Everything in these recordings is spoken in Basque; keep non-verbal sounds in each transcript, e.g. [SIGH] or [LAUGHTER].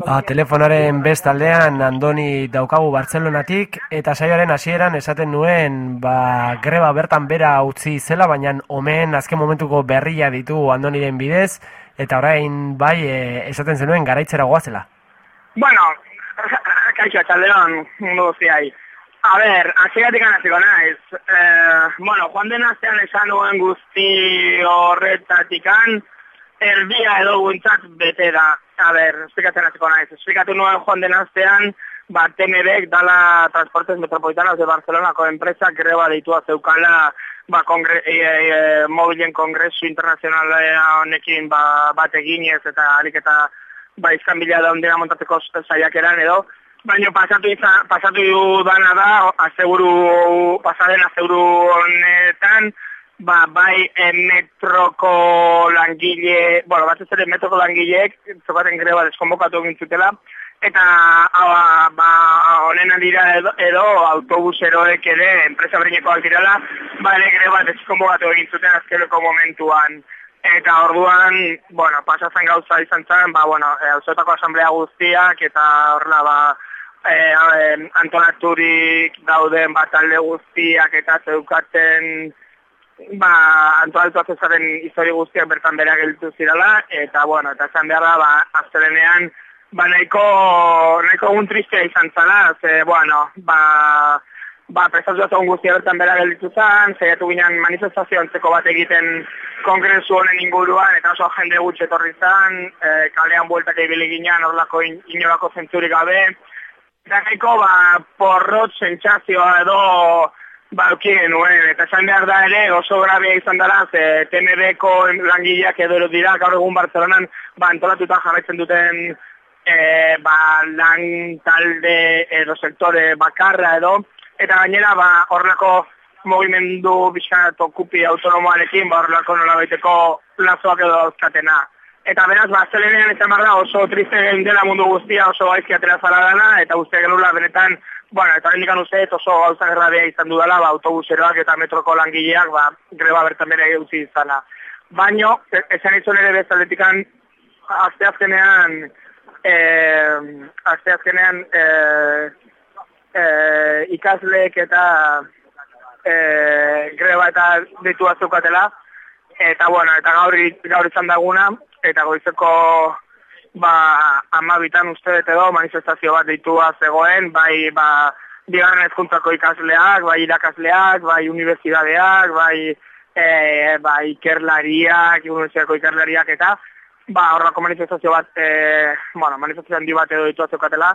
Ba, telefonaren bestaldean Andoni daukagu Bartzelonatik eta saioaren hasieran esaten nuen ba, greba bertan bera utzi zela, baina omen azken momentuko berria ditu Andoniren bidez eta orain bai e, esaten zenuen garaitzera goazela. Bueno, [LAUGHS] kaixo, txaldeon, mundu guztiai. A ber, hasieratik anaziko naiz. Eh, bueno, joan den astean esan nuen guzti horretatikan, erbia edo guntzat bete da. A ber, esplikatzen hasiko naiz. Esplikatu nuen joan den astean, ba, TMBek dala Transportes Metropolitanos de Barcelonako enpresa greba deitua zeukala ba, kongre, e, e, mobilen kongresu internazionalea honekin ba, bat eginez eta harik eta ba, izkan bila da ondera montateko zaiak eran edo, baina pasatu, izan, pasatu dana da, azeguru, pasaden azeguru honetan, ba, bai e, metroko langile, bueno, bat ez ere metroko langileek, zokaten greba deskonbokatu egin zutela, eta ba, honen dira edo, edo autobuseroek ere, enpresa berineko altirala, ba, ere greba deskonbokatu egin zuten azkeleko momentuan. Eta orduan, bueno, pasatzen gauza izan zen, ba, bueno, e, asamblea guztiak, eta horrela, ba, e, e, antolaturik dauden bat alde guztiak eta zeukaten ba, antolatu azezaren histori guztiak bertan bera gelditu zirala, eta, bueno, eta esan behar da, ba, aztelenean, ba, nahiko, nahiko egun tristea izan zala, ze, bueno, ba, ba, prestatu egun guztia bertan bera gelditu zan, zeiatu ginen manifestazio antzeko bat egiten kongresu honen inguruan, eta oso jende gutxe etorri zan, e, kalean bueltak egibili ginen, orlako in, inolako zentzurik gabe, Zagiko, ba, porrot sentsazioa edo ba, nuen, eta esan behar da ere oso grabia izan dara, ze TMB-ko langileak edo dira, gaur egun Barcelonan, ba, antolatuta jarraitzen duten e, ba, lan talde edo sektore bakarra edo, eta gainera, ba, horrelako movimendu bizkat okupi autonomoarekin, ba, horrelako nola baiteko lazoak edo dauzkatena. Eta beraz, ba, zelenean ez da oso triste dela mundu guztia oso gaizki atera zara dana, eta guztia genula benetan, bueno, eta hendikan uste oso gauza gerra izan dudala, ba, autobuseroak eta metroko langileak, ba, greba bertan bere utzi izana. Baino, esan izan ere bezaletikan, azte azkenean, e, azte azkenean, e, e, ikasleek eta e, greba eta ditu azukatela, eta bueno, eta gaur, gaur izan daguna, eta goizeko ba, amabitan uste dut edo manifestazio bat ditua zegoen, bai ba, bigarren ezkuntzako ikasleak, bai irakasleak, bai universidadeak, bai, e, bai ikerlariak, universidadeko ikerlariak eta ba, horrako manifestazio bat, e, bueno, manifestazio handi bat edo ditua zeukatela.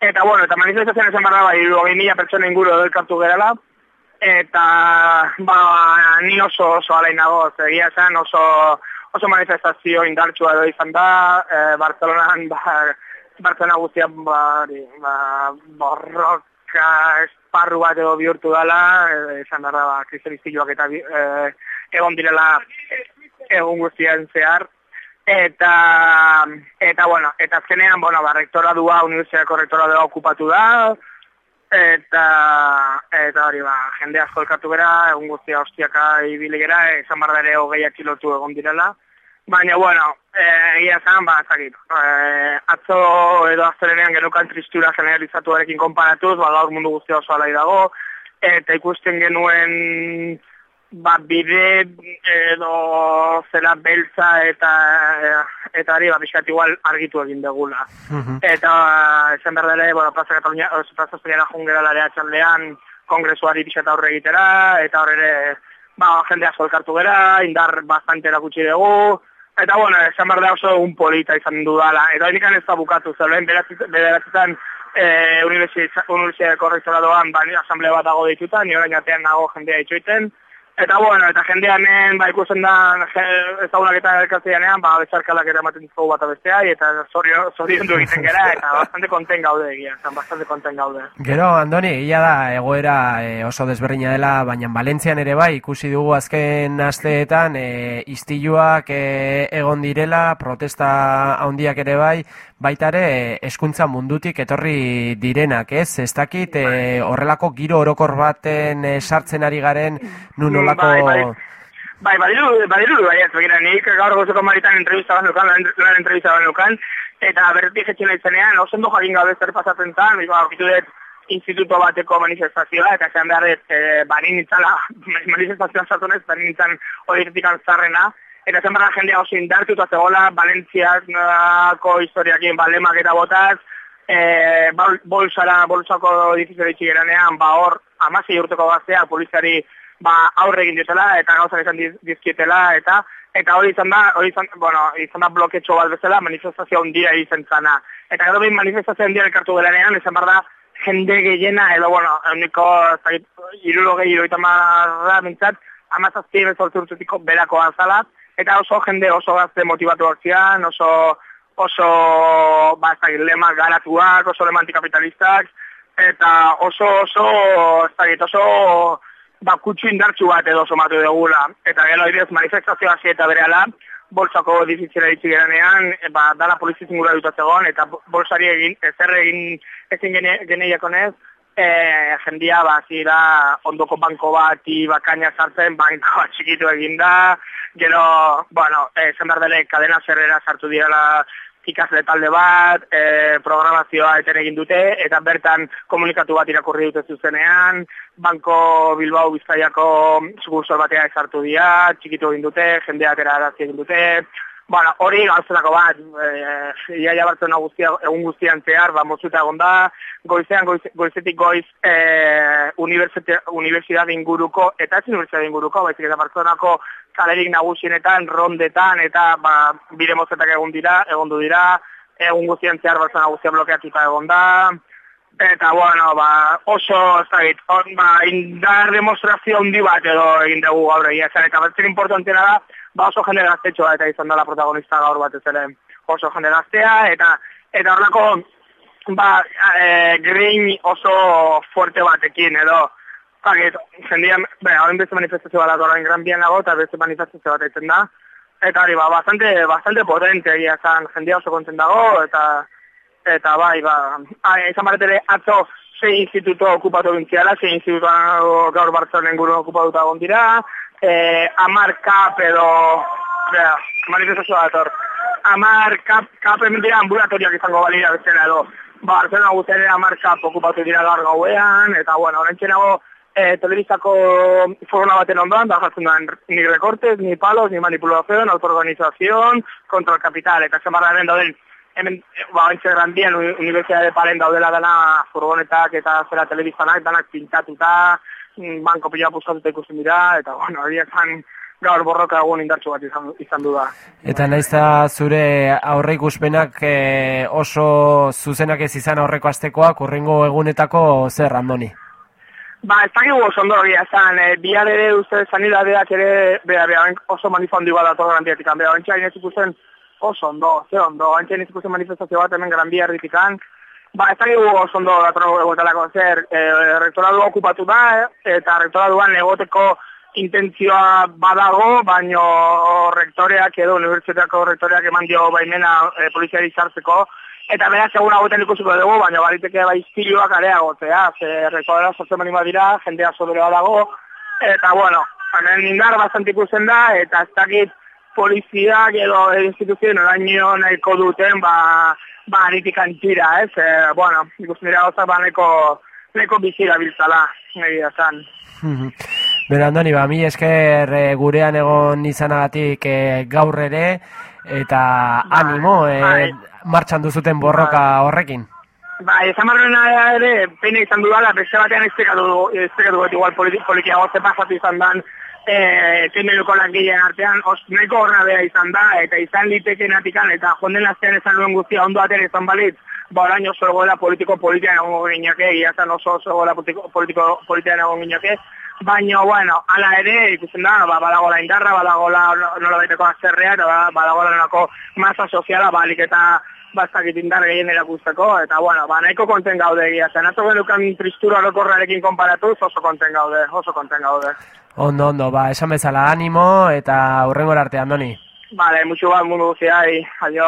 Eta, bueno, eta manifestazioan esan barra, bai, hogei mila pertsona inguru edo gerala, eta, ba, ni oso, oso alainago, egia zen, oso, oso manifestazio indartsua edo izan da, e, Barcelonan, ba, Barcelona guztian, ba, ba, borroka esparru bat edo bihurtu dela, e, izan dara, ba, kristerizioak eta e, egon direla egun guztian zehar, eta, eta, bueno, eta azkenean, bueno, ba, rektora dua, universitateko rektora dua okupatu da, eta eta hori ba jende asko elkartu gera egun guztia hostiaka ibili gera izan bar ere 20 kilotu egon direla. Baina bueno eh ia zan ba zakit eh atzo edo astelenean genukan tristura generalizatuarekin konparatuz ba gaur mundu guztia oso alai dago eta ikusten genuen ba, bide edo zela beltza eta eta ari, ba, biskat igual argitu egin degula. Mhm. Eta esan behar dele, bueno, Plaza Katalunia, Plaza Espainiara jungera larea txaldean, kongresuari biskat aurre egitera, eta horre, ba, jende asko elkartu gera, indar bastante erakutsi dugu, eta bueno, esan behar da oso un polita izan dudala, eta hori ez da bukatu, zelen, bederatzetan, eh, universidadeko rektoradoan, ba, asamblea bat dago dituta, ni orain atean nago jendea itxoiten, Eta bueno, eta jendeanen ba ikusten da ezagunak eta elkartzeanean, ba bezarkalak ere ematen dizko bat bestea eta sorio du egiten gera eta [LAUGHS] bastante konten gaude egia, san bastante konten gaude. Gero Andoni, ia da egoera e, oso desberdina dela, baina Valentzian ere bai ikusi dugu azken asteetan e, istiluak e, egon direla, protesta handiak ere bai, baita ere eskuntza mundutik etorri direnak, ez? Ez dakit e, horrelako giro orokor baten sartzen ari garen nun Bai, bai, bai, badiru, badiru, bai, ez, begira, nik gaur gozeko maritan entrevista bat nukan, lan entrevista bat nukan, eta berretik etxena izenean, oso jakin gabe zer pasatzen zan, ba, dut instituto bateko manifestazioa, eta zean behar ez, e, barin nintzala, [LAUGHS] manifestazioa sartu nez, barin nintzen horiek zarrena, eta zen barra jendea oso indartu, eta zegoela, Valentziako historiakin balemak eta botaz, e, bolsara, bolsako difizio ditxik eranean, ba hor, amasi urteko gaztea, polizari ba, aurre egin ditela, eta gauzak izan dizkietela, eta eta hori izan da, hori izan, bueno, izan da bloketxo bat bezala, manifestazio handia izan zana. Eta gero behin manifestazio handia elkartu delanean, izan bar da, jende gehiena, edo, bueno, euniko, iruro gehi, iruro itamarra mintzat, amazazpien urtutiko berako azala, eta oso jende oso gazte motivatu zian, oso, oso, ba, ez lema garatuak, oso lema antikapitalistak, eta oso, oso, ez oso, ba, kutsu indartsu bat edo somatu dugula. Eta gero idez manifestazioa hasi eta bereala, bolsako difizila ditzi geranean, e, ba, dala polizia zingura dut zegoen, eta bolsari egin, ezer egin ezin gene, geneiako nez, e, jendia, ba, zira, ondoko banko bat, bakaina sartzen, banko bat txikitu egin gero, bueno, e, zenberdele, kadena zerrera sartu direla, ikasle talde bat, e, programazioa eten egin dute, eta bertan komunikatu bat irakurri dute zuzenean, Banko Bilbao Bizkaiako sukursor batea ezartu dira, txikitu egin dute, jendea atera egin dute, Bueno, hori gauzenako bat, e, iaia bartzen guztia, egun guztian zehar, ba, mozuta egon da, goizean, goiz, goizetik goiz, e, universidade inguruko, eta ez universidade inguruko, baizik eta bartzenako kalerik nagusienetan, rondetan, eta ba, bire mozetak egon dira, egon du dira, egun guztian zehar bartzen guztia blokeatuta egon da, eta, bueno, ba, oso, ez da, ba, indar demostrazio handi bat edo egin dugu gaur egia, eta batzen importantena da, ba oso jende gaztetxoa eta izan dela protagonista gaur bat ez ere. Oso jende gaztea eta eta horlako ba e, green oso fuerte batekin edo Pagit, jendian, be, hau beste manifestazio bat orain gran bien lago, eta beste manifestazio bat egiten da. Eta hori, ba, bastante, bastante potente egia zan, jendia oso konten dago, eta, eta bai, ba, izan baretere atzo, zei instituto okupatu gintziala, zei instituto gaur bartzonen guru okupatu da dira, eh, amar kap edo bera, manifestazio bat hor amar kap, kap dira ambulatoriak izango balira bezala edo. Ba, Barcelona guztiare amar kap okupatu dira gaur gauean eta bueno, horrentxe nago eh, telebizako foruna baten ondoan da jatzen da ni recortes, ni palos, ni manipulación, autoorganización contra el capital, eta zemarra hemen dauden hemen, ba, ointxe grandien Universidade de Palen daudela dana furgonetak eta zera telebizanak danak pintatuta banko pila puzkatuta ikusten dira, eta bueno, hori ezan gaur borroka egun indartsu bat izan, izan du da. Eta naizta zure aurre ikuspenak e, oso zuzenak ez izan aurreko astekoak, urrengo egunetako zer, Andoni? Ba, ez dakik oso ondo hori ezan, e, bihar ere uste sanidadeak ere, beha, beha, oso manifestu bat ator grandiatik, beha, bentsa ikusten oso ondo, ze ondo, bentsa ikusten manifestazio bat hemen gran bihar ditikan, Ba, ez dakigu oso ondo egotelako zer, e, rektoradua okupatu da, eh, eta rektoraduan egoteko intentzioa badago, baino rektoreak edo unibertsitateako rektoreak eman dio baimena e, poliziari zartzeko, eta bera segun hagoetan ikusiko dugu, baina bariteke bai iztiluak areagotzea, ze rektorera sortzen mani badira, jendea sobera dago, eta bueno, hemen indar bastant ikusten da, eta ez dakit poliziak edo instituzioen oraino nahiko duten, ba, ba, aritik antira, ez? E, bueno, ikusten dira gauza, ba, neko, neko bizira biltzala, egia zan. Bera, Andoni, ba, mi esker e, gurean egon izanagatik e, gaur ere, eta ba, animo, e, bai. martxan duzuten borroka ba. horrekin. Ba, ezan barrena ere, peina izan dudala, beste batean ez tekatu, ez tekatu, igual polikia gozte pasatu izan dan, eh temeluko langileen artean os nahiko horra bea izan da eta izan liteken atikan eta jonden astean esan duen guztia ondo atera izan balit ba orain oso egoela politiko politian egongo gineke ia zan oso oso egoela politiko politiko politian egongo gineke baina bueno ala ere ikusten da ba badago la indarra badago la nola baiteko azerrea eta badago la nolako masa soziala balik eta bastakit indar gehien erakusteko, eta bueno, ba, nahiko konten gaude egia, zen atzo genukan tristura lokorrarekin konparatuz, oso konten gaude, oso konten gaude. Ondo, ondo, ba, esan bezala animo eta hurrengor arte, Andoni. Vale, mucho bat mundu guziai, adio.